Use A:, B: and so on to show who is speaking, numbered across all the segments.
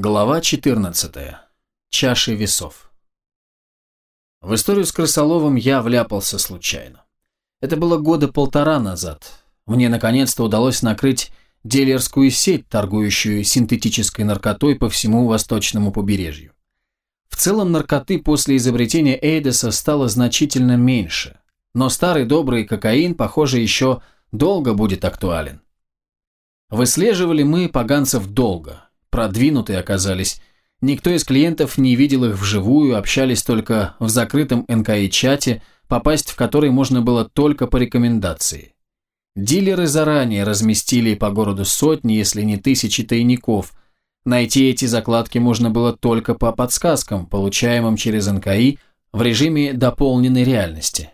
A: Глава 14. Чаши весов. В историю с крысоловом я вляпался случайно. Это было года полтора назад. Мне наконец-то удалось накрыть дилерскую сеть, торгующую синтетической наркотой по всему восточному побережью. В целом наркоты после изобретения Эйдеса стало значительно меньше, но старый добрый кокаин, похоже, еще долго будет актуален. Выслеживали мы поганцев долго – продвинутые оказались. Никто из клиентов не видел их вживую, общались только в закрытом НКИ-чате, попасть в который можно было только по рекомендации. Дилеры заранее разместили по городу сотни, если не тысячи тайников. Найти эти закладки можно было только по подсказкам, получаемым через НКИ в режиме дополненной реальности.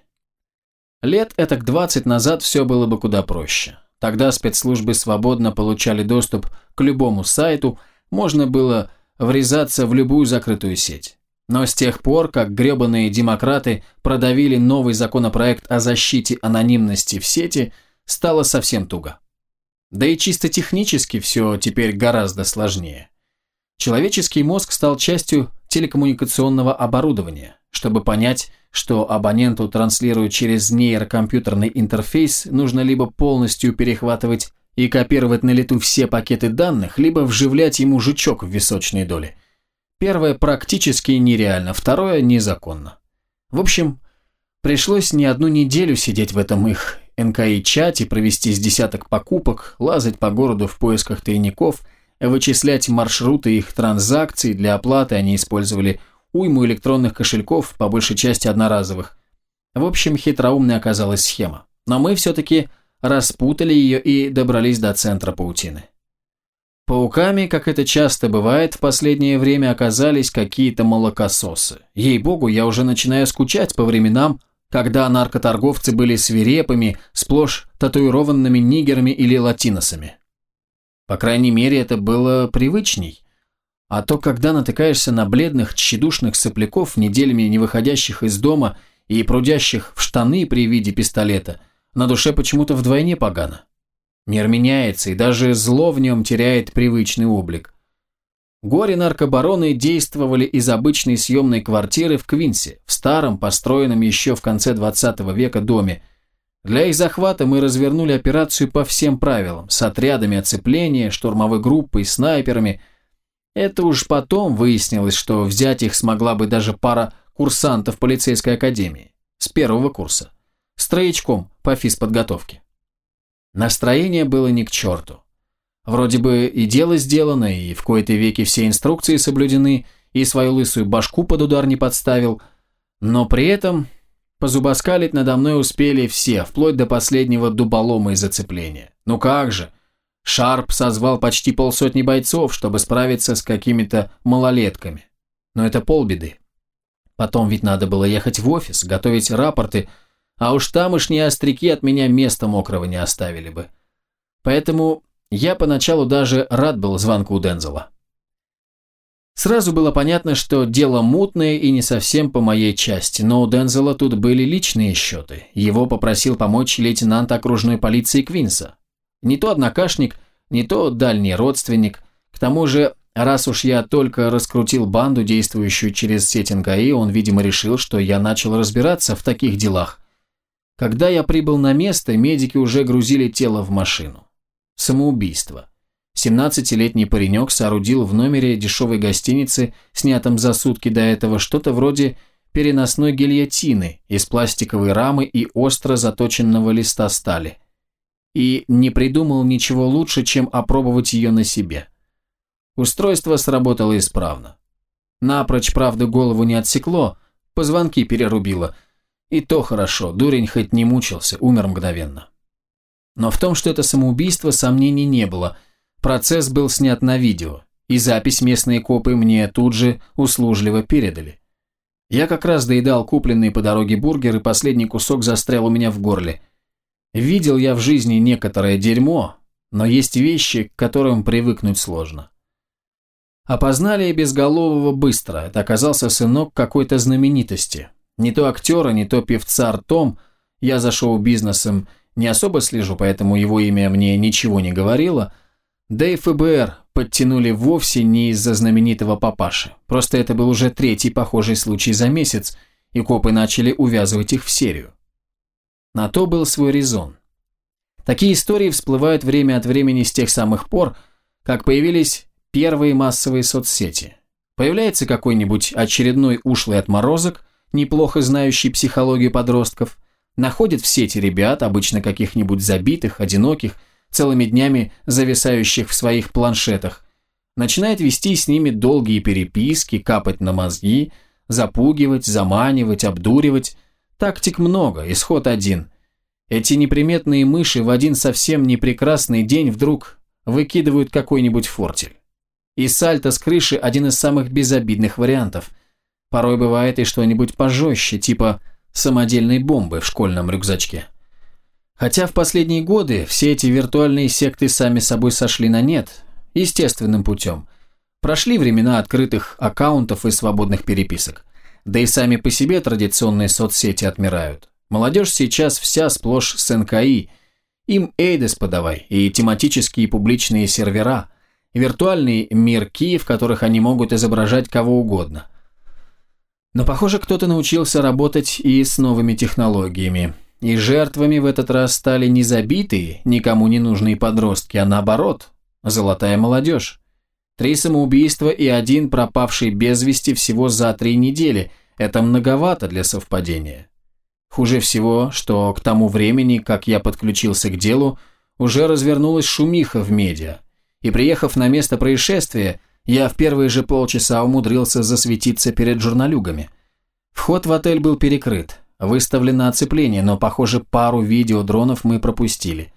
A: Лет этак 20 назад все было бы куда проще. Тогда спецслужбы свободно получали доступ к любому сайту, можно было врезаться в любую закрытую сеть. Но с тех пор, как гребаные демократы продавили новый законопроект о защите анонимности в сети, стало совсем туго. Да и чисто технически все теперь гораздо сложнее. Человеческий мозг стал частью телекоммуникационного оборудования. Чтобы понять, что абоненту транслируют через нейрокомпьютерный интерфейс, нужно либо полностью перехватывать и копировать на лету все пакеты данных, либо вживлять ему жучок в височной доле. Первое практически нереально, второе незаконно. В общем, пришлось не одну неделю сидеть в этом их НКИ-чате, провести с десяток покупок, лазать по городу в поисках тайников, вычислять маршруты их транзакций, для оплаты они использовали уйму электронных кошельков, по большей части одноразовых. В общем, хитроумной оказалась схема. Но мы все-таки распутали ее и добрались до центра паутины. Пауками, как это часто бывает, в последнее время оказались какие-то молокососы. Ей-богу, я уже начинаю скучать по временам, когда наркоторговцы были свирепыми, сплошь татуированными нигерами или латиносами. По крайней мере, это было привычней. А то, когда натыкаешься на бледных, тщедушных сопляков, неделями не выходящих из дома и прудящих в штаны при виде пистолета, на душе почему-то вдвойне погано. Мир меняется, и даже зло в нем теряет привычный облик. Горе-наркобароны действовали из обычной съемной квартиры в Квинсе, в старом, построенном еще в конце 20 века доме. Для их захвата мы развернули операцию по всем правилам, с отрядами оцепления, штурмовой группой, снайперами – это уж потом выяснилось, что взять их смогла бы даже пара курсантов полицейской академии. С первого курса. С троечком по физподготовке. Настроение было ни к черту. Вроде бы и дело сделано, и в кои-то веки все инструкции соблюдены, и свою лысую башку под удар не подставил, но при этом позубоскалить надо мной успели все, вплоть до последнего дуболома и зацепления. Ну как же, Шарп созвал почти полсотни бойцов, чтобы справиться с какими-то малолетками. Но это полбеды. Потом ведь надо было ехать в офис, готовить рапорты, а уж тамошние остряки от меня места мокрого не оставили бы. Поэтому я поначалу даже рад был звонку Дензела. Сразу было понятно, что дело мутное и не совсем по моей части, но у Дензела тут были личные счеты. Его попросил помочь лейтенант окружной полиции Квинса. Не то однокашник, не то дальний родственник. К тому же, раз уж я только раскрутил банду, действующую через сеть НКИ, он, видимо, решил, что я начал разбираться в таких делах. Когда я прибыл на место, медики уже грузили тело в машину. Самоубийство. 17-летний паренек соорудил в номере дешевой гостиницы, снятом за сутки до этого, что-то вроде переносной гильотины из пластиковой рамы и остро заточенного листа стали – и не придумал ничего лучше, чем опробовать ее на себе. Устройство сработало исправно. Напрочь, правда, голову не отсекло, позвонки перерубило. И то хорошо, дурень хоть не мучился, умер мгновенно. Но в том, что это самоубийство, сомнений не было. Процесс был снят на видео, и запись местные копы мне тут же услужливо передали. Я как раз доедал купленный по дороге бургер, и последний кусок застрял у меня в горле – Видел я в жизни некоторое дерьмо, но есть вещи, к которым привыкнуть сложно. Опознали безголового быстро, это оказался сынок какой-то знаменитости. Не то актера, не то певца Артом, я за шоу-бизнесом не особо слежу, поэтому его имя мне ничего не говорило, да и ФБР подтянули вовсе не из-за знаменитого папаши. Просто это был уже третий похожий случай за месяц, и копы начали увязывать их в серию. На то был свой резон. Такие истории всплывают время от времени с тех самых пор, как появились первые массовые соцсети. Появляется какой-нибудь очередной ушлый отморозок, неплохо знающий психологию подростков, находит в сети ребят, обычно каких-нибудь забитых, одиноких, целыми днями зависающих в своих планшетах, начинает вести с ними долгие переписки, капать на мозги, запугивать, заманивать, обдуривать. Тактик много, исход один. Эти неприметные мыши в один совсем непрекрасный день вдруг выкидывают какой-нибудь фортель. И сальто с крыши один из самых безобидных вариантов. Порой бывает и что-нибудь пожестче, типа самодельной бомбы в школьном рюкзачке. Хотя в последние годы все эти виртуальные секты сами собой сошли на нет, естественным путем. Прошли времена открытых аккаунтов и свободных переписок. Да и сами по себе традиционные соцсети отмирают. Молодежь сейчас вся сплошь с НКИ. Им Эйдес подавай и тематические публичные сервера, виртуальные мирки, в которых они могут изображать кого угодно. Но, похоже, кто-то научился работать и с новыми технологиями. И жертвами в этот раз стали не забитые, никому не нужные подростки, а наоборот, золотая молодежь. Три самоубийства и один пропавший без вести всего за три недели – это многовато для совпадения. Хуже всего, что к тому времени, как я подключился к делу, уже развернулась шумиха в медиа. И приехав на место происшествия, я в первые же полчаса умудрился засветиться перед журналюгами. Вход в отель был перекрыт, Выставлено оцепление, но, похоже, пару видеодронов мы пропустили.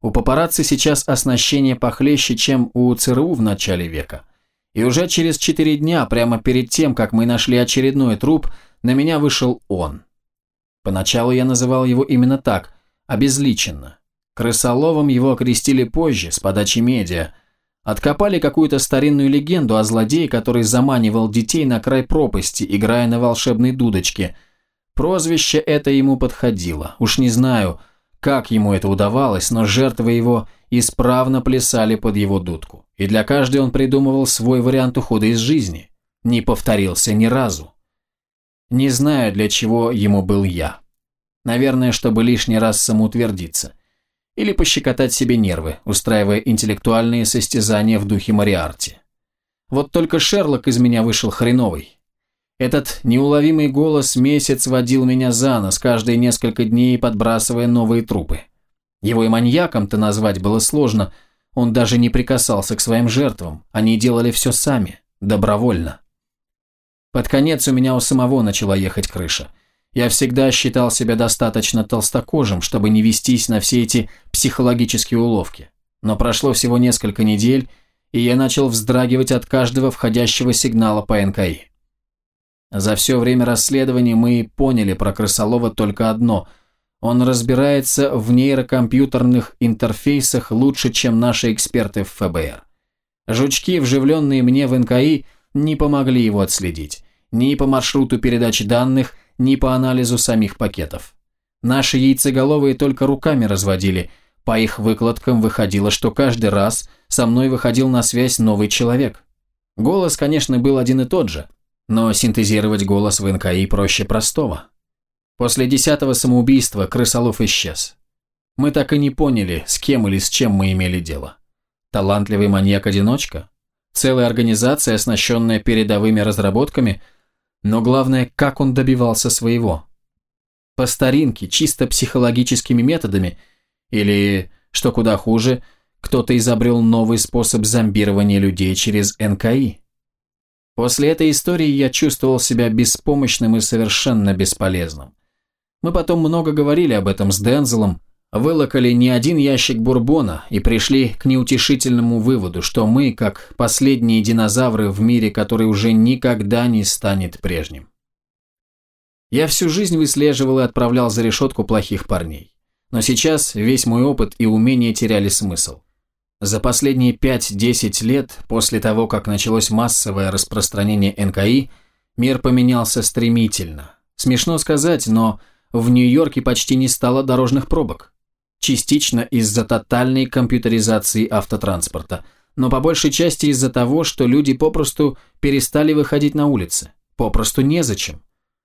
A: У папарацци сейчас оснащение похлеще, чем у ЦРУ в начале века. И уже через четыре дня, прямо перед тем, как мы нашли очередной труп, на меня вышел он. Поначалу я называл его именно так, обезличенно. Крысоловом его окрестили позже, с подачи медиа. Откопали какую-то старинную легенду о злодее, который заманивал детей на край пропасти, играя на волшебной дудочке – Прозвище это ему подходило. Уж не знаю, как ему это удавалось, но жертвы его исправно плясали под его дудку. И для каждой он придумывал свой вариант ухода из жизни. Не повторился ни разу. Не знаю, для чего ему был я. Наверное, чтобы лишний раз самоутвердиться. Или пощекотать себе нервы, устраивая интеллектуальные состязания в духе Мариарти. Вот только Шерлок из меня вышел хреновый. Этот неуловимый голос месяц водил меня за нос, каждые несколько дней подбрасывая новые трупы. Его и маньяком-то назвать было сложно, он даже не прикасался к своим жертвам, они делали все сами, добровольно. Под конец у меня у самого начала ехать крыша. Я всегда считал себя достаточно толстокожим, чтобы не вестись на все эти психологические уловки. Но прошло всего несколько недель, и я начал вздрагивать от каждого входящего сигнала по НКИ. За все время расследования мы поняли про Крысолова только одно – он разбирается в нейрокомпьютерных интерфейсах лучше, чем наши эксперты в ФБР. Жучки, вживленные мне в НКИ, не помогли его отследить. Ни по маршруту передачи данных, ни по анализу самих пакетов. Наши яйцеголовые только руками разводили. По их выкладкам выходило, что каждый раз со мной выходил на связь новый человек. Голос, конечно, был один и тот же – но синтезировать голос в НКИ проще простого. После десятого самоубийства крысолов исчез. Мы так и не поняли, с кем или с чем мы имели дело. Талантливый маньяк-одиночка? Целая организация, оснащенная передовыми разработками? Но главное, как он добивался своего? По старинке, чисто психологическими методами? Или, что куда хуже, кто-то изобрел новый способ зомбирования людей через НКИ? После этой истории я чувствовал себя беспомощным и совершенно бесполезным. Мы потом много говорили об этом с Дензелом, вылокали не один ящик бурбона и пришли к неутешительному выводу, что мы, как последние динозавры в мире, который уже никогда не станет прежним. Я всю жизнь выслеживал и отправлял за решетку плохих парней. Но сейчас весь мой опыт и умения теряли смысл. За последние 5-10 лет, после того, как началось массовое распространение НКИ, мир поменялся стремительно. Смешно сказать, но в Нью-Йорке почти не стало дорожных пробок. Частично из-за тотальной компьютеризации автотранспорта, но по большей части из-за того, что люди попросту перестали выходить на улицы. Попросту незачем.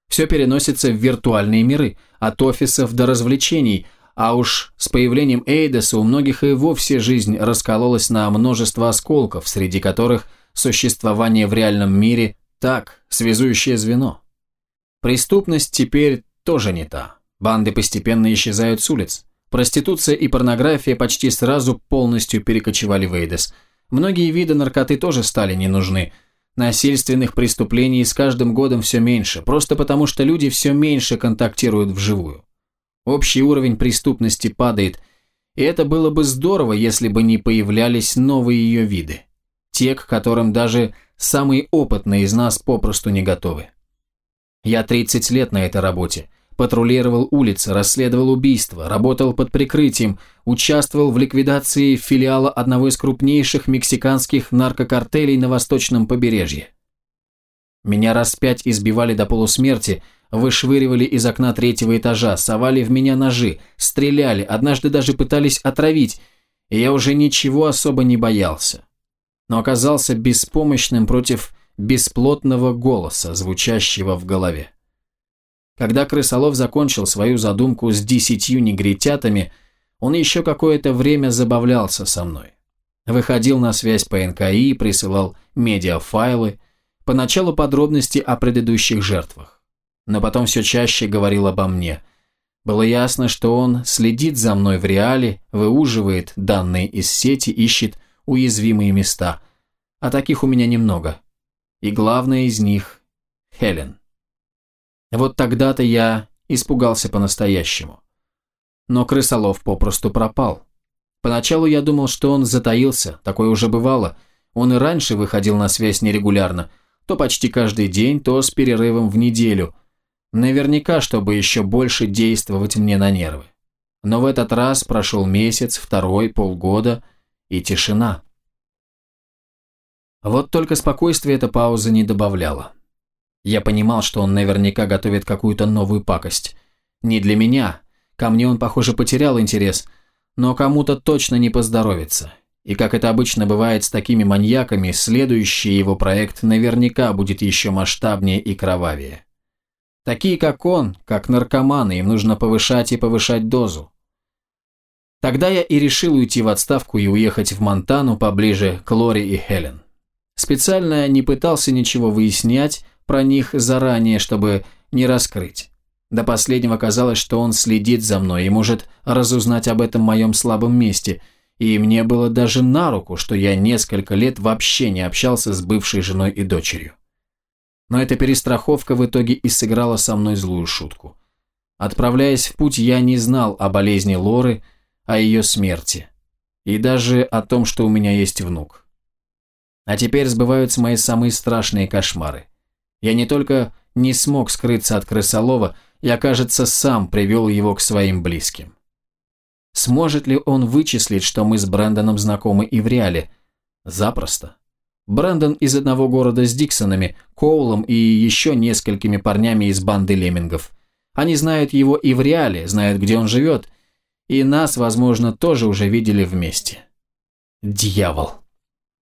A: Все переносится в виртуальные миры, от офисов до развлечений, а уж с появлением Эйдоса у многих и вовсе жизнь раскололась на множество осколков, среди которых существование в реальном мире так, связующее звено. Преступность теперь тоже не та. Банды постепенно исчезают с улиц. Проституция и порнография почти сразу полностью перекочевали в Эйдес. Многие виды наркоты тоже стали не нужны. Насильственных преступлений с каждым годом все меньше, просто потому что люди все меньше контактируют вживую. Общий уровень преступности падает, и это было бы здорово, если бы не появлялись новые ее виды. Те, к которым даже самые опытные из нас попросту не готовы. Я 30 лет на этой работе. Патрулировал улицы, расследовал убийства, работал под прикрытием, участвовал в ликвидации филиала одного из крупнейших мексиканских наркокартелей на восточном побережье. Меня раз пять избивали до полусмерти, вышвыривали из окна третьего этажа, совали в меня ножи, стреляли, однажды даже пытались отравить, и я уже ничего особо не боялся. Но оказался беспомощным против бесплотного голоса, звучащего в голове. Когда крысолов закончил свою задумку с десятью негритятами, он еще какое-то время забавлялся со мной. Выходил на связь по НКИ, присылал медиафайлы, поначалу подробности о предыдущих жертвах. Но потом все чаще говорил обо мне. Было ясно, что он следит за мной в реале, выуживает данные из сети, ищет уязвимые места. А таких у меня немного. И главное из них – Хелен. Вот тогда-то я испугался по-настоящему. Но крысолов попросту пропал. Поначалу я думал, что он затаился, такое уже бывало. Он и раньше выходил на связь нерегулярно, то почти каждый день, то с перерывом в неделю. Наверняка, чтобы еще больше действовать мне на нервы. Но в этот раз прошел месяц, второй, полгода и тишина. Вот только спокойствие эта пауза не добавляла. Я понимал, что он наверняка готовит какую-то новую пакость. Не для меня. Ко мне он, похоже, потерял интерес. Но кому-то точно не поздоровится. И как это обычно бывает с такими маньяками, следующий его проект наверняка будет еще масштабнее и кровавее. Такие, как он, как наркоманы, им нужно повышать и повышать дозу. Тогда я и решил уйти в отставку и уехать в Монтану поближе к Лори и Хелен. Специально не пытался ничего выяснять, про них заранее, чтобы не раскрыть. До последнего казалось, что он следит за мной и может разузнать об этом моем слабом месте, и мне было даже на руку, что я несколько лет вообще не общался с бывшей женой и дочерью. Но эта перестраховка в итоге и сыграла со мной злую шутку. Отправляясь в путь, я не знал о болезни Лоры, о ее смерти, и даже о том, что у меня есть внук. А теперь сбываются мои самые страшные кошмары. Я не только не смог скрыться от крысолова, я, кажется, сам привел его к своим близким. Сможет ли он вычислить, что мы с Брэндоном знакомы и в реале? Запросто. Брэндон из одного города с Диксонами, Коулом и еще несколькими парнями из банды леммингов. Они знают его и в реале, знают, где он живет, и нас, возможно, тоже уже видели вместе. Дьявол.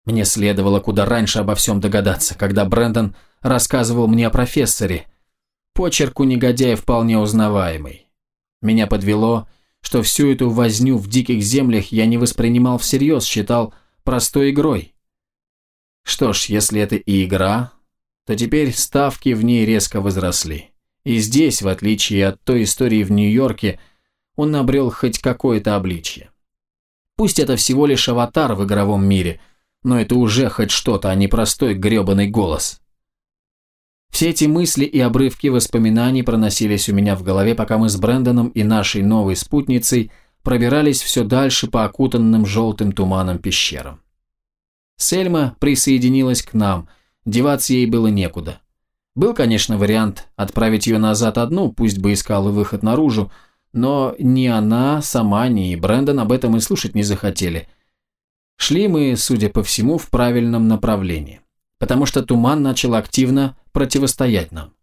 A: Мне следовало куда раньше обо всем догадаться, когда Брэндон рассказывал мне о профессоре. Почерк у негодяя вполне узнаваемый. Меня подвело, что всю эту возню в диких землях я не воспринимал всерьез, считал простой игрой. Что ж, если это и игра, то теперь ставки в ней резко возросли. И здесь, в отличие от той истории в Нью-Йорке, он обрел хоть какое-то обличье. Пусть это всего лишь аватар в игровом мире, но это уже хоть что-то, а не простой гребаный голос. Все эти мысли и обрывки воспоминаний проносились у меня в голове, пока мы с Брэндоном и нашей новой спутницей пробирались все дальше по окутанным желтым туманом пещерам. Сельма присоединилась к нам, деваться ей было некуда. Был, конечно, вариант отправить ее назад одну, пусть бы искала выход наружу, но ни она сама, ни Брэндон об этом и слушать не захотели. Шли мы, судя по всему, в правильном направлении потому что туман начал активно противостоять нам.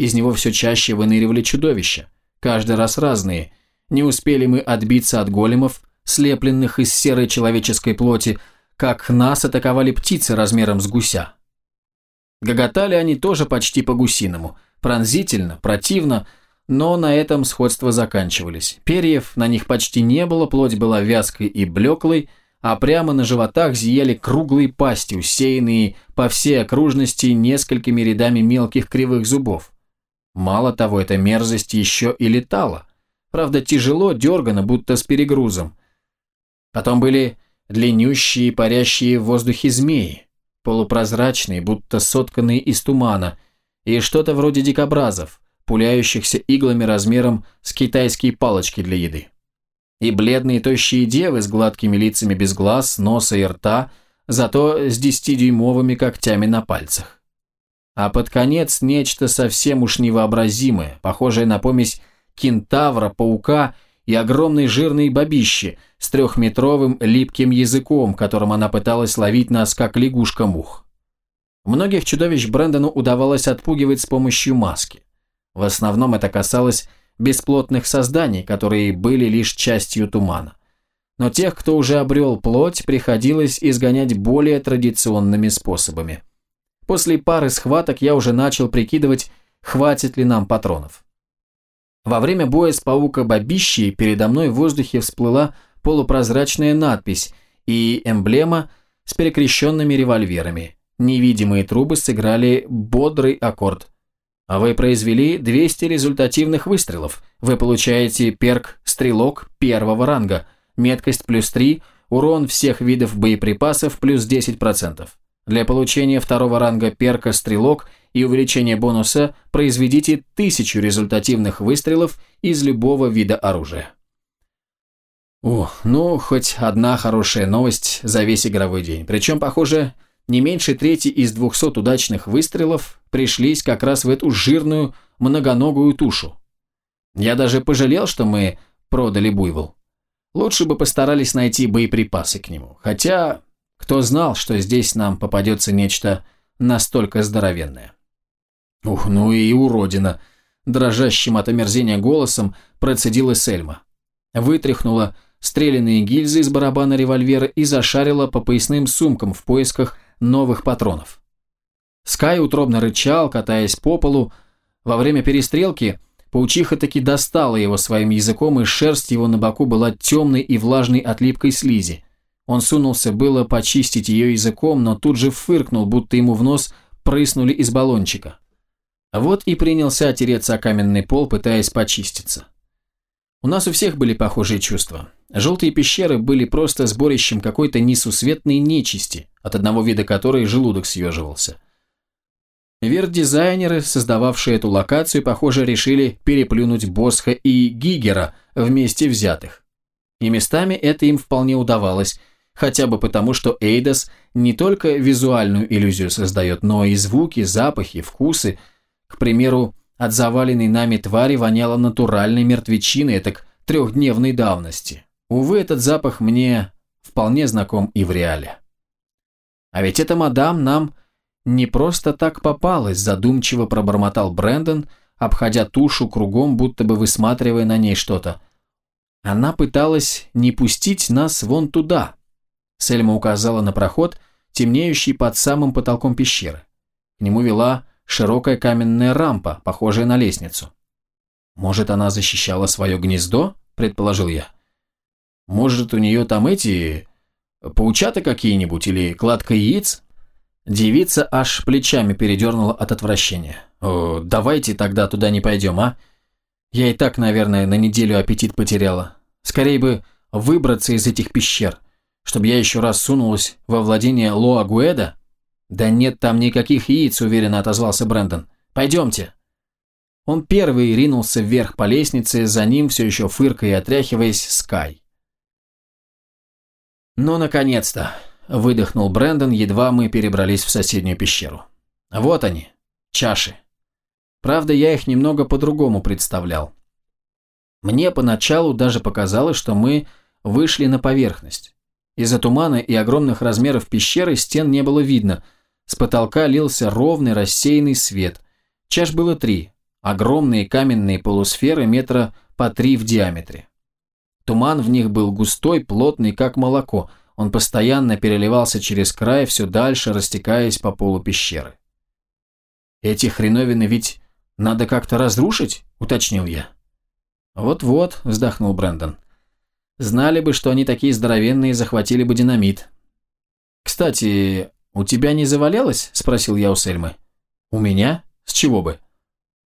A: Из него все чаще выныривали чудовища, каждый раз разные. Не успели мы отбиться от големов, слепленных из серой человеческой плоти, как нас атаковали птицы размером с гуся. Гоготали они тоже почти по-гусиному, пронзительно, противно, но на этом сходства заканчивались. Перьев на них почти не было, плоть была вязкой и блеклой, а прямо на животах зияли круглые пасти, усеянные по всей окружности несколькими рядами мелких кривых зубов. Мало того, эта мерзость еще и летала. Правда, тяжело, дергано, будто с перегрузом. Потом были длиннющие парящие в воздухе змеи, полупрозрачные, будто сотканные из тумана, и что-то вроде дикобразов, пуляющихся иглами размером с китайские палочки для еды. И бледные тощие девы с гладкими лицами без глаз, носа и рта, зато с десятидюймовыми когтями на пальцах. А под конец нечто совсем уж невообразимое, похожее на помесь кентавра, паука и огромной жирной бабищи с трехметровым липким языком, которым она пыталась ловить нас, как лягушка мух. Многих чудовищ Брэндону удавалось отпугивать с помощью маски. В основном это касалось бесплотных созданий, которые были лишь частью тумана. Но тех, кто уже обрел плоть, приходилось изгонять более традиционными способами. После пары схваток я уже начал прикидывать, хватит ли нам патронов. Во время боя с паука-бабищей передо мной в воздухе всплыла полупрозрачная надпись и эмблема с перекрещенными револьверами. Невидимые трубы сыграли бодрый аккорд – а вы произвели 200 результативных выстрелов. Вы получаете перк «Стрелок» первого ранга, меткость плюс 3, урон всех видов боеприпасов плюс 10%. Для получения второго ранга перка «Стрелок» и увеличения бонуса произведите 1000 результативных выстрелов из любого вида оружия. О, ну, хоть одна хорошая новость за весь игровой день. Причем, похоже, не меньше трети из 200 удачных выстрелов пришлись как раз в эту жирную многоногую тушу. Я даже пожалел, что мы продали буйвол. Лучше бы постарались найти боеприпасы к нему. Хотя, кто знал, что здесь нам попадется нечто настолько здоровенное. Ух, ну и уродина. Дрожащим от омерзения голосом процедила Сельма. Вытряхнула стрелянные гильзы из барабана револьвера и зашарила по поясным сумкам в поисках новых патронов. Скай утробно рычал, катаясь по полу. Во время перестрелки паучиха таки достала его своим языком, и шерсть его на боку была темной и влажной от липкой слизи. Он сунулся было почистить ее языком, но тут же фыркнул, будто ему в нос прыснули из баллончика. Вот и принялся отереться о каменный пол, пытаясь почиститься. У нас у всех были похожие чувства. Желтые пещеры были просто сборищем какой-то несусветной нечисти, от одного вида которой желудок съеживался. Верт-дизайнеры, создававшие эту локацию, похоже, решили переплюнуть Босха и Гигера вместе взятых. И местами это им вполне удавалось, хотя бы потому, что Эйдос не только визуальную иллюзию создает, но и звуки, запахи, вкусы. К примеру, от заваленной нами твари воняло натуральной мертвечиной, так трехдневной давности. Увы, этот запах мне вполне знаком и в реале. А ведь эта мадам нам не просто так попалась, задумчиво пробормотал Брэндон, обходя тушу кругом, будто бы высматривая на ней что-то. Она пыталась не пустить нас вон туда. Сельма указала на проход, темнеющий под самым потолком пещеры. К нему вела широкая каменная рампа, похожая на лестницу. «Может, она защищала свое гнездо?» – предположил я. «Может, у нее там эти... паучата какие-нибудь или кладка яиц?» Девица аж плечами передернула от отвращения. «О, давайте тогда туда не пойдем, а? Я и так, наверное, на неделю аппетит потеряла. Скорее бы выбраться из этих пещер, чтобы я еще раз сунулась во владение Лоа Гуэда «Да нет там никаких яиц», – уверенно отозвался Брэндон. «Пойдемте». Он первый ринулся вверх по лестнице, за ним, все еще фыркая и отряхиваясь, Скай. «Ну, наконец-то!» – выдохнул Брэндон, едва мы перебрались в соседнюю пещеру. «Вот они, чаши. Правда, я их немного по-другому представлял. Мне поначалу даже показалось, что мы вышли на поверхность. Из-за тумана и огромных размеров пещеры стен не было видно – с потолка лился ровный рассеянный свет. Чаш было три. Огромные каменные полусферы метра по три в диаметре. Туман в них был густой, плотный, как молоко. Он постоянно переливался через край, все дальше растекаясь по полу пещеры. «Эти хреновины ведь надо как-то разрушить?» – уточнил я. «Вот-вот», – вздохнул Брэндон. «Знали бы, что они такие здоровенные, захватили бы динамит». «Кстати, у тебя не завалялось?» – спросил я у Сельмы. «У меня? С чего бы?»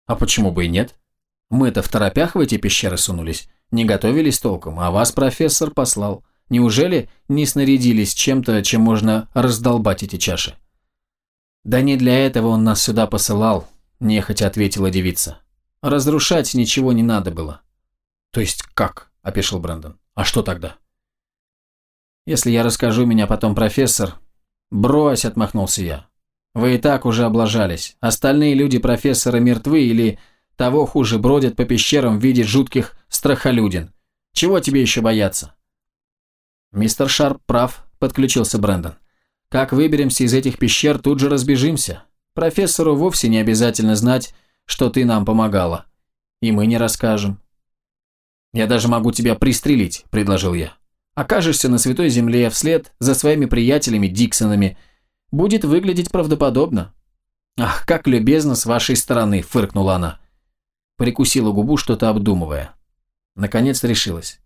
A: «А почему бы и нет? Мы-то в торопях в эти пещеры сунулись, не готовились толком, а вас профессор послал. Неужели не снарядились чем-то, чем можно раздолбать эти чаши?» «Да не для этого он нас сюда посылал», – нехотя ответила девица. «Разрушать ничего не надо было». «То есть как?» – опешил Брэндон. «А что тогда?» «Если я расскажу, меня потом профессор...» «Брось», – отмахнулся я. «Вы и так уже облажались. Остальные люди профессора мертвы или, того хуже, бродят по пещерам в виде жутких страхолюдин. Чего тебе еще бояться?» «Мистер Шарп прав», – подключился Брэндон. «Как выберемся из этих пещер, тут же разбежимся. Профессору вовсе не обязательно знать, что ты нам помогала. И мы не расскажем». «Я даже могу тебя пристрелить», – предложил я. «Окажешься на Святой Земле вслед за своими приятелями Диксонами. Будет выглядеть правдоподобно». «Ах, как любезно с вашей стороны», – фыркнула она. Прикусила губу, что-то обдумывая. Наконец решилась.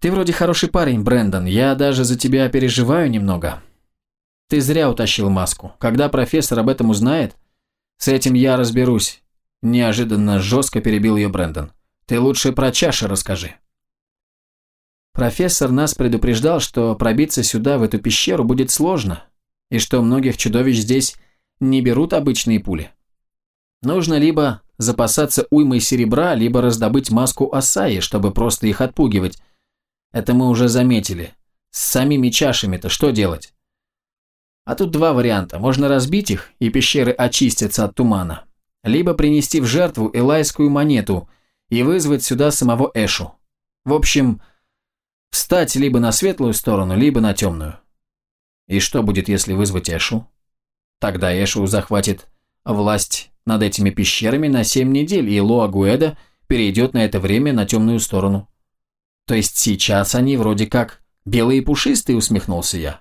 A: Ты вроде хороший парень, Брэндон. Я даже за тебя переживаю немного. Ты зря утащил маску. Когда профессор об этом узнает, с этим я разберусь. Неожиданно жестко перебил ее Брэндон. Ты лучше про чаши расскажи. Профессор нас предупреждал, что пробиться сюда, в эту пещеру, будет сложно, и что многих чудовищ здесь не берут обычные пули. Нужно либо запасаться уймой серебра, либо раздобыть маску Асаи, чтобы просто их отпугивать, это мы уже заметили. С самими чашами-то что делать? А тут два варианта. Можно разбить их, и пещеры очистятся от тумана. Либо принести в жертву элайскую монету и вызвать сюда самого Эшу. В общем, встать либо на светлую сторону, либо на темную. И что будет, если вызвать Эшу? Тогда Эшу захватит власть над этими пещерами на семь недель, и Лоа Гуэда перейдет на это время на темную сторону. То есть сейчас они вроде как белые и пушистые, усмехнулся я.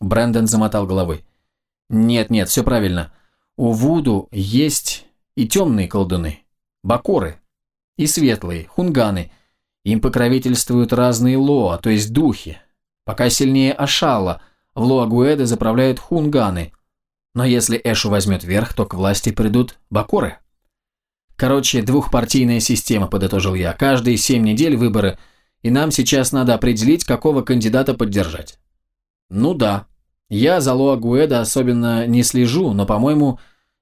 A: Брэндон замотал головой. Нет-нет, все правильно. У Вуду есть и темные колдуны, бакоры, и светлые, хунганы. Им покровительствуют разные лоа, то есть духи. Пока сильнее Ашала, в Лоа-Гуэде заправляют хунганы. Но если Эшу возьмет верх, то к власти придут бакоры. Короче, двухпартийная система, подытожил я. Каждые семь недель выборы, и нам сейчас надо определить, какого кандидата поддержать. Ну да. Я за Лоа Гуэда особенно не слежу, но, по-моему,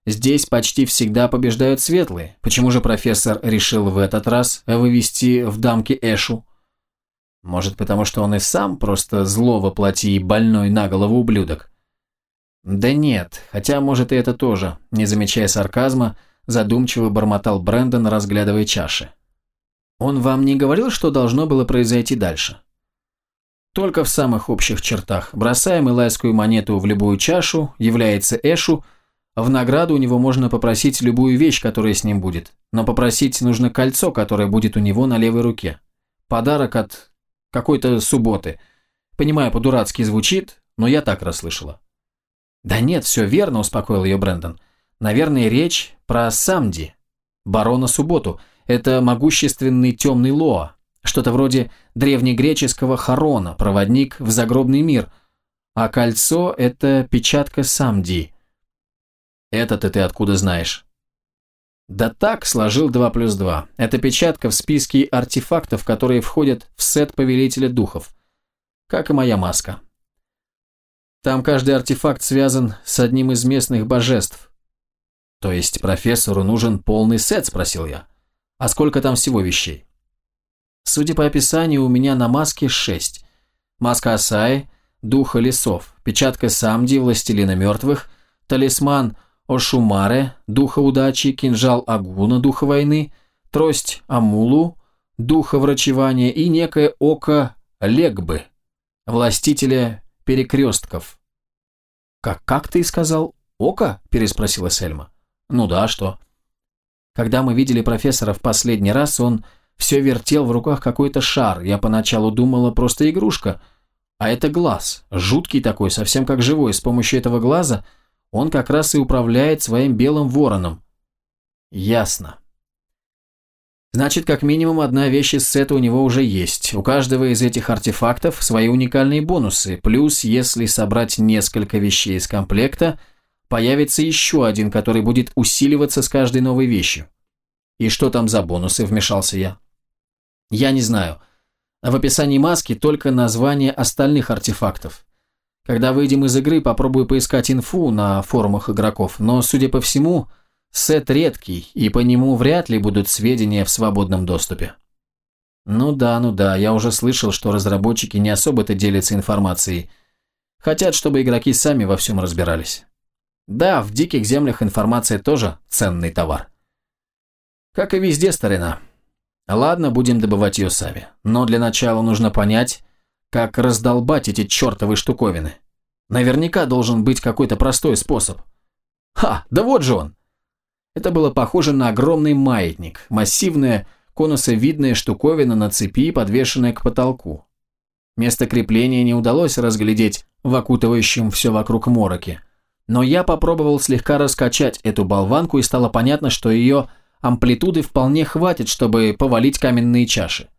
A: здесь почти всегда побеждают светлые. Почему же профессор решил в этот раз вывести в дамки Эшу? Может, потому что он и сам просто зло воплоти и больной на голову ублюдок? Да нет, хотя, может, и это тоже, не замечая сарказма, задумчиво бормотал Брэндон, разглядывая чаши. «Он вам не говорил, что должно было произойти дальше?» «Только в самых общих чертах. Бросаем илайскую монету в любую чашу, является Эшу, в награду у него можно попросить любую вещь, которая с ним будет, но попросить нужно кольцо, которое будет у него на левой руке. Подарок от какой-то субботы. Понимаю, по-дурацки звучит, но я так расслышала». «Да нет, все верно», – успокоил ее Брэндон. Наверное, речь про Самди, барона Субботу. Это могущественный темный Лоа, что-то вроде древнегреческого Харона, проводник в загробный мир. А кольцо – это печатка Самди. Это-то ты откуда знаешь? Да так, сложил 2 плюс 2. Это печатка в списке артефактов, которые входят в сет Повелителя Духов. Как и моя маска. Там каждый артефакт связан с одним из местных божеств. «То есть профессору нужен полный сет?» – спросил я. «А сколько там всего вещей?» Судя по описанию, у меня на маске шесть. Маска Асаи, духа лесов, печатка Самди, властелина мертвых, талисман Ошумаре, духа удачи, кинжал Агуна, духа войны, трость Амулу, духа врачевания и некое око Легбы, властителя перекрестков. «Как, как ты сказал? Око?» – переспросила Сельма. Ну да, что? Когда мы видели профессора в последний раз, он все вертел в руках какой-то шар. Я поначалу думала, просто игрушка. А это глаз, жуткий такой, совсем как живой. С помощью этого глаза он как раз и управляет своим белым вороном. Ясно. Значит, как минимум одна вещь из сета у него уже есть. У каждого из этих артефактов свои уникальные бонусы. Плюс, если собрать несколько вещей из комплекта, появится еще один, который будет усиливаться с каждой новой вещью. И что там за бонусы, вмешался я. Я не знаю. В описании маски только название остальных артефактов. Когда выйдем из игры, попробую поискать инфу на форумах игроков, но, судя по всему, сет редкий, и по нему вряд ли будут сведения в свободном доступе. Ну да, ну да, я уже слышал, что разработчики не особо-то делятся информацией. Хотят, чтобы игроки сами во всем разбирались. Да, в диких землях информация тоже ценный товар. Как и везде, старина. Ладно, будем добывать ее сами. Но для начала нужно понять, как раздолбать эти чертовы штуковины. Наверняка должен быть какой-то простой способ. Ха, да вот же он! Это было похоже на огромный маятник, массивная, конусовидная штуковина на цепи, подвешенная к потолку. Место крепления не удалось разглядеть в окутывающем все вокруг мороке, но я попробовал слегка раскачать эту болванку и стало понятно, что ее амплитуды вполне хватит, чтобы повалить каменные чаши.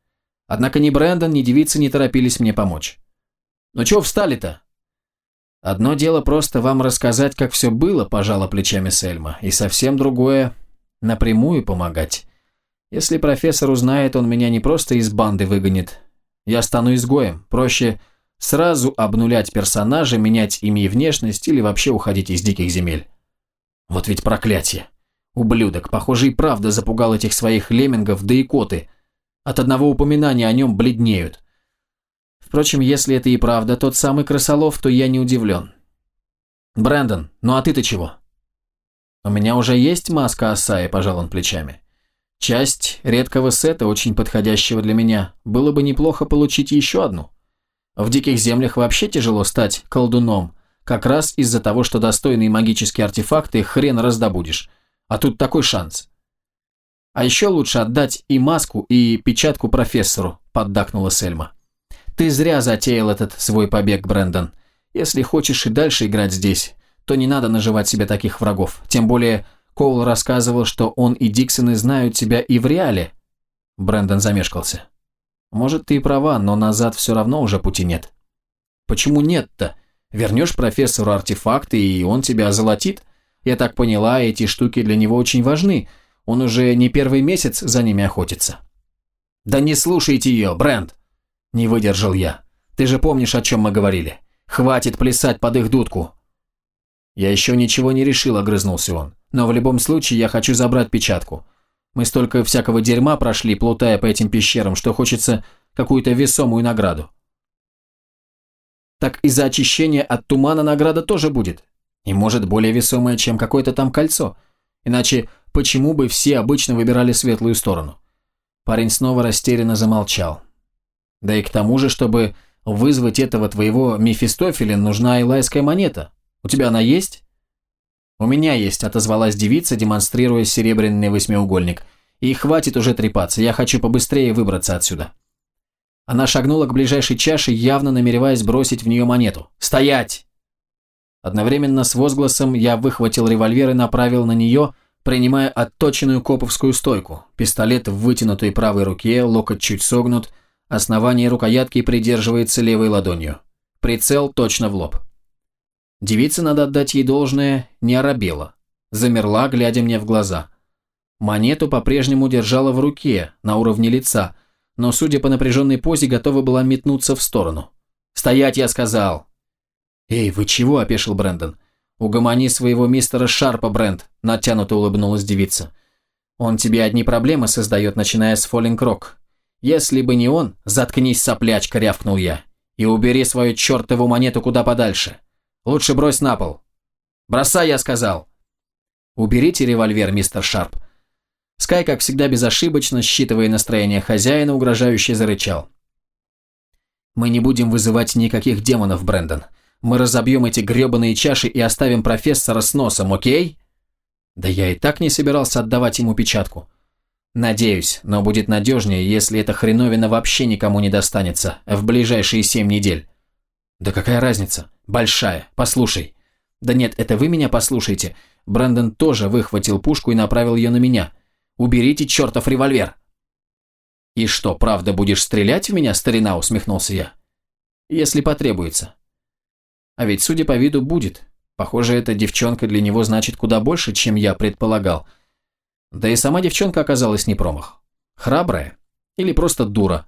A: Однако ни Брэндон, ни девицы не торопились мне помочь. «Ну чего встали-то?» «Одно дело просто вам рассказать, как все было», – пожала плечами Сельма, «и совсем другое – напрямую помогать. Если профессор узнает, он меня не просто из банды выгонит. Я стану изгоем. Проще сразу обнулять персонажа, менять имя и внешность или вообще уходить из диких земель. Вот ведь проклятие. Ублюдок, похоже, и правда запугал этих своих леммингов, да и коты. От одного упоминания о нем бледнеют. Впрочем, если это и правда тот самый крысолов, то я не удивлен. Брэндон, ну а ты-то чего? У меня уже есть маска Асаи, пожал он плечами. Часть редкого сета, очень подходящего для меня. Было бы неплохо получить еще одну. В диких землях вообще тяжело стать колдуном, как раз из-за того, что достойные магические артефакты хрен раздобудешь. А тут такой шанс. А еще лучше отдать и маску, и печатку профессору, поддакнула Сельма. Ты зря затеял этот свой побег, Брэндон. Если хочешь и дальше играть здесь, то не надо наживать себе таких врагов. Тем более, Коул рассказывал, что он и Диксоны знают тебя и в реале. Брэндон замешкался. Может, ты и права, но назад все равно уже пути нет. Почему нет-то? Вернешь профессору артефакты, и он тебя озолотит? Я так поняла, эти штуки для него очень важны. Он уже не первый месяц за ними охотится. Да не слушайте ее, Брент! Не выдержал я. Ты же помнишь, о чем мы говорили. Хватит плясать под их дудку. Я еще ничего не решил, огрызнулся он. Но в любом случае я хочу забрать печатку. Мы столько всякого дерьма прошли, плутая по этим пещерам, что хочется какую-то весомую награду. Так и за очищение от тумана награда тоже будет. И может более весомое, чем какое-то там кольцо. Иначе почему бы все обычно выбирали светлую сторону? Парень снова растерянно замолчал. Да и к тому же, чтобы вызвать этого твоего Мефистофеля, нужна илайская монета. У тебя она есть? У меня есть, отозвалась девица, демонстрируя серебряный восьмиугольник. И хватит уже трепаться, я хочу побыстрее выбраться отсюда. Она шагнула к ближайшей чаше, явно намереваясь бросить в нее монету. «Стоять!» Одновременно с возгласом я выхватил револьвер и направил на нее, принимая отточенную коповскую стойку. Пистолет в вытянутой правой руке, локоть чуть согнут, основание рукоятки придерживается левой ладонью. Прицел точно в лоб. Девица, надо отдать ей должное, не оробела. Замерла, глядя мне в глаза. Монету по-прежнему держала в руке, на уровне лица, но, судя по напряженной позе, готова была метнуться в сторону. «Стоять, я сказал!» «Эй, вы чего?» – опешил Брэндон. «Угомони своего мистера Шарпа, Брэнд», – натянуто улыбнулась девица. «Он тебе одни проблемы создает, начиная с Фоллинг Рок. Если бы не он, заткнись, соплячка», – рявкнул я. «И убери свою чертову монету куда подальше. Лучше брось на пол». «Бросай», – я сказал. «Уберите револьвер, мистер Шарп». Скай, как всегда безошибочно, считывая настроение хозяина, угрожающе зарычал. «Мы не будем вызывать никаких демонов, Брэндон. Мы разобьем эти гребаные чаши и оставим профессора с носом, окей? Да я и так не собирался отдавать ему печатку. Надеюсь, но будет надежнее, если эта хреновина вообще никому не достанется в ближайшие семь недель. Да какая разница? Большая. Послушай. Да нет, это вы меня послушайте. Брэндон тоже выхватил пушку и направил ее на меня. Уберите чертов револьвер. И что, правда будешь стрелять в меня, старина, усмехнулся я. Если потребуется. А ведь, судя по виду, будет. Похоже, эта девчонка для него значит куда больше, чем я предполагал. Да и сама девчонка оказалась не промах. Храбрая? Или просто дура?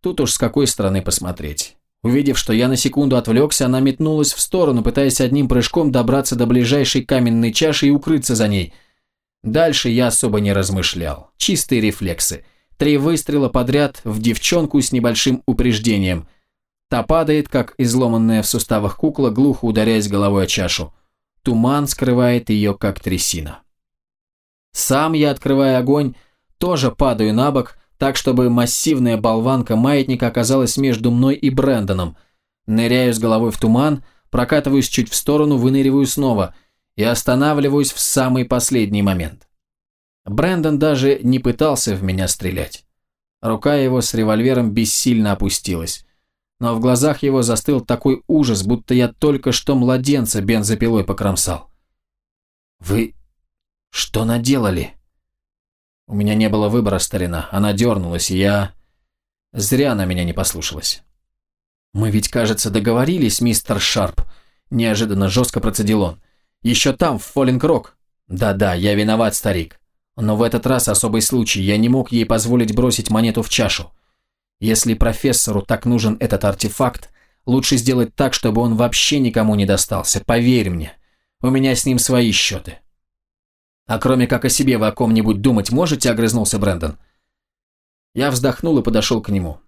A: Тут уж с какой стороны посмотреть. Увидев, что я на секунду отвлекся, она метнулась в сторону, пытаясь одним прыжком добраться до ближайшей каменной чаши и укрыться за ней. Дальше я особо не размышлял. Чистые рефлексы. Три выстрела подряд в девчонку с небольшим упреждением. Та падает, как изломанная в суставах кукла, глухо ударяясь головой о чашу. Туман скрывает ее, как трясина. Сам я, открывая огонь, тоже падаю на бок, так, чтобы массивная болванка маятника оказалась между мной и Брэндоном. Ныряю с головой в туман, прокатываюсь чуть в сторону, выныриваю снова и останавливаюсь в самый последний момент. Брэндон даже не пытался в меня стрелять. Рука его с револьвером бессильно опустилась но в глазах его застыл такой ужас, будто я только что младенца бензопилой покромсал. «Вы что наделали?» У меня не было выбора, старина. Она дернулась, и я... Зря она меня не послушалась. «Мы ведь, кажется, договорились, мистер Шарп», – неожиданно жестко процедил он. «Еще там, в Фоллинг-Рок». «Да-да, я виноват, старик. Но в этот раз особый случай. Я не мог ей позволить бросить монету в чашу. Если профессору так нужен этот артефакт, лучше сделать так, чтобы он вообще никому не достался, поверь мне. У меня с ним свои счеты. А кроме как о себе вы о ком-нибудь думать можете, огрызнулся Брэндон. Я вздохнул и подошел к нему.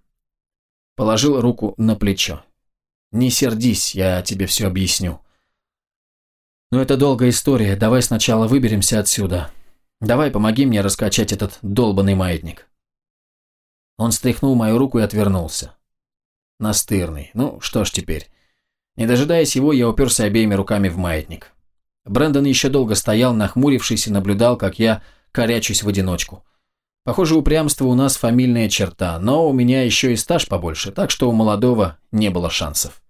A: Положил руку на плечо. Не сердись, я тебе все объясню. Но это долгая история, давай сначала выберемся отсюда. Давай помоги мне раскачать этот долбанный маятник. Он стряхнул мою руку и отвернулся. Настырный. Ну, что ж теперь. Не дожидаясь его, я уперся обеими руками в маятник. Брэндон еще долго стоял, нахмурившись и наблюдал, как я корячусь в одиночку. Похоже, упрямство у нас фамильная черта, но у меня еще и стаж побольше, так что у молодого не было шансов.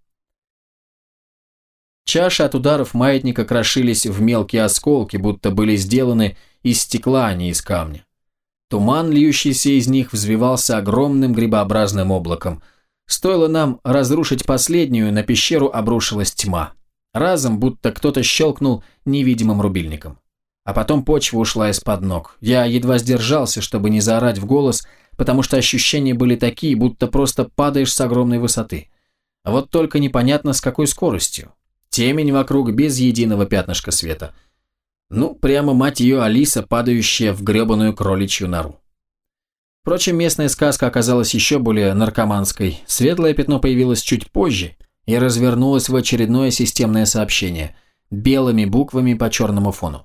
A: Чаши от ударов маятника крошились в мелкие осколки, будто были сделаны из стекла, а не из камня. Туман, льющийся из них, взвивался огромным грибообразным облаком. Стоило нам разрушить последнюю, на пещеру обрушилась тьма. Разом, будто кто-то щелкнул невидимым рубильником. А потом почва ушла из-под ног. Я едва сдержался, чтобы не заорать в голос, потому что ощущения были такие, будто просто падаешь с огромной высоты. А вот только непонятно с какой скоростью. Темень вокруг без единого пятнышка света – ну, прямо мать ее Алиса, падающая в гребаную кроличью нору. Впрочем, местная сказка оказалась еще более наркоманской. Светлое пятно появилось чуть позже и развернулось в очередное системное сообщение, белыми буквами по черному фону.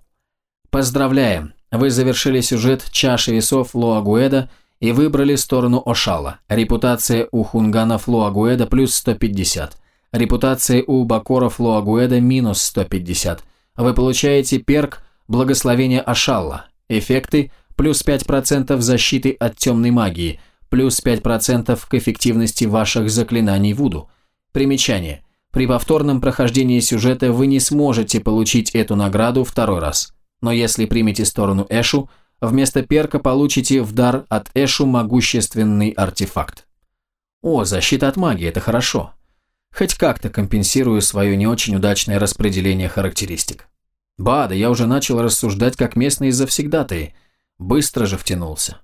A: Поздравляем! Вы завершили сюжет «Чаши весов Лоагуэда» и выбрали сторону Ошала. Репутация у хунганов Лоагуэда плюс 150. Репутация у бакоров Лоагуэда минус 150 вы получаете перк «Благословение Ашалла». Эффекты плюс 5% защиты от темной магии, плюс 5% к эффективности ваших заклинаний Вуду. Примечание. При повторном прохождении сюжета вы не сможете получить эту награду второй раз. Но если примете сторону Эшу, вместо перка получите в дар от Эшу могущественный артефакт. О, защита от магии, это хорошо. Хоть как-то компенсирую свое не очень удачное распределение характеристик. Ба, да я уже начал рассуждать как местные завсегдатые. Быстро же втянулся.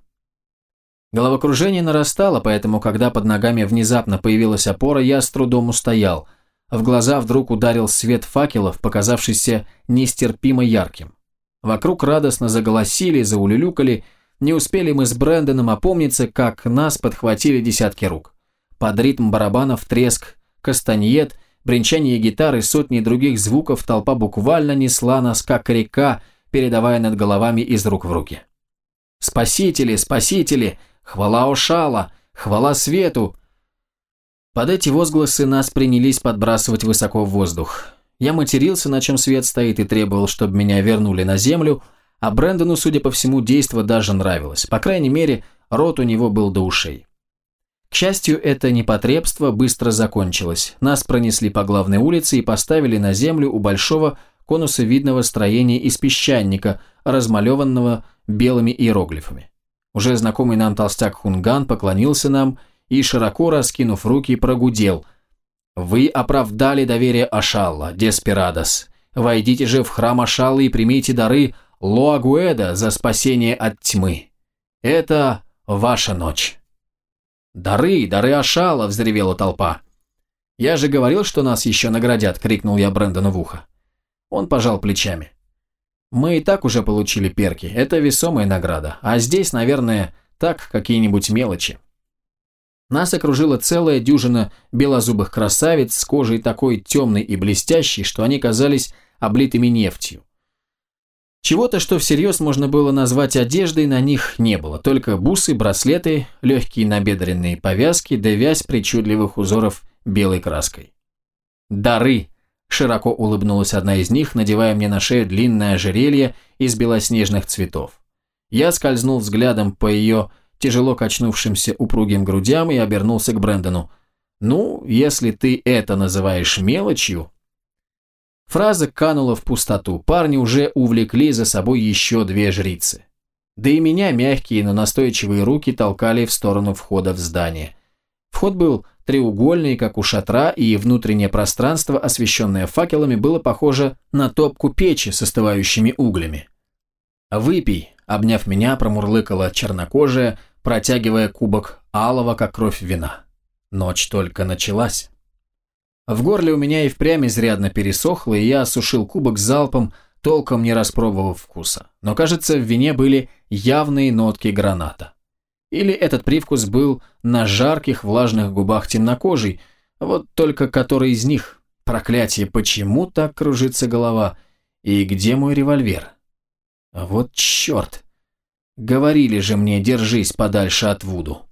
A: Головокружение нарастало, поэтому, когда под ногами внезапно появилась опора, я с трудом устоял. В глаза вдруг ударил свет факелов, показавшийся нестерпимо ярким. Вокруг радостно заголосили, заулюлюкали. Не успели мы с Брэндоном опомниться, как нас подхватили десятки рук. Под ритм барабанов треск кастаньет, бренчание гитары, сотни других звуков толпа буквально несла нас, как река, передавая над головами из рук в руки. «Спасители, спасители! Хвала Ошала! Хвала свету!» Под эти возгласы нас принялись подбрасывать высоко в воздух. Я матерился, на чем свет стоит, и требовал, чтобы меня вернули на землю, а Брэндону, судя по всему, действо даже нравилось. По крайней мере, рот у него был до ушей. К счастью, это непотребство быстро закончилось. Нас пронесли по главной улице и поставили на землю у большого конусовидного строения из песчаника, размалеванного белыми иероглифами. Уже знакомый нам толстяк Хунган поклонился нам и, широко раскинув руки, прогудел. «Вы оправдали доверие Ашалла, Деспирадос. Войдите же в храм Ашалла и примите дары Лоагуэда за спасение от тьмы. Это ваша ночь». «Дары, дары Ашала!» – взревела толпа. «Я же говорил, что нас еще наградят!» – крикнул я Брэндону в ухо. Он пожал плечами. «Мы и так уже получили перки, это весомая награда, а здесь, наверное, так какие-нибудь мелочи». Нас окружила целая дюжина белозубых красавиц с кожей такой темной и блестящей, что они казались облитыми нефтью. Чего-то, что всерьез можно было назвать одеждой, на них не было, только бусы, браслеты, легкие набедренные повязки да вязь причудливых узоров белой краской. «Дары!» – широко улыбнулась одна из них, надевая мне на шею длинное ожерелье из белоснежных цветов. Я скользнул взглядом по ее тяжело качнувшимся упругим грудям и обернулся к Брэндону. «Ну, если ты это называешь мелочью, Фраза канула в пустоту, парни уже увлекли за собой еще две жрицы. Да и меня мягкие, но настойчивые руки толкали в сторону входа в здание. Вход был треугольный, как у шатра, и внутреннее пространство, освещенное факелами, было похоже на топку печи с остывающими углями. «Выпей», — обняв меня, промурлыкала чернокожая, протягивая кубок алого, как кровь вина. Ночь только началась. В горле у меня и впрямь изрядно пересохло, и я осушил кубок залпом, толком не распробовав вкуса. Но, кажется, в вине были явные нотки граната. Или этот привкус был на жарких влажных губах темнокожей, вот только который из них? Проклятие, почему так кружится голова? И где мой револьвер? Вот черт! Говорили же мне, держись подальше от Вуду.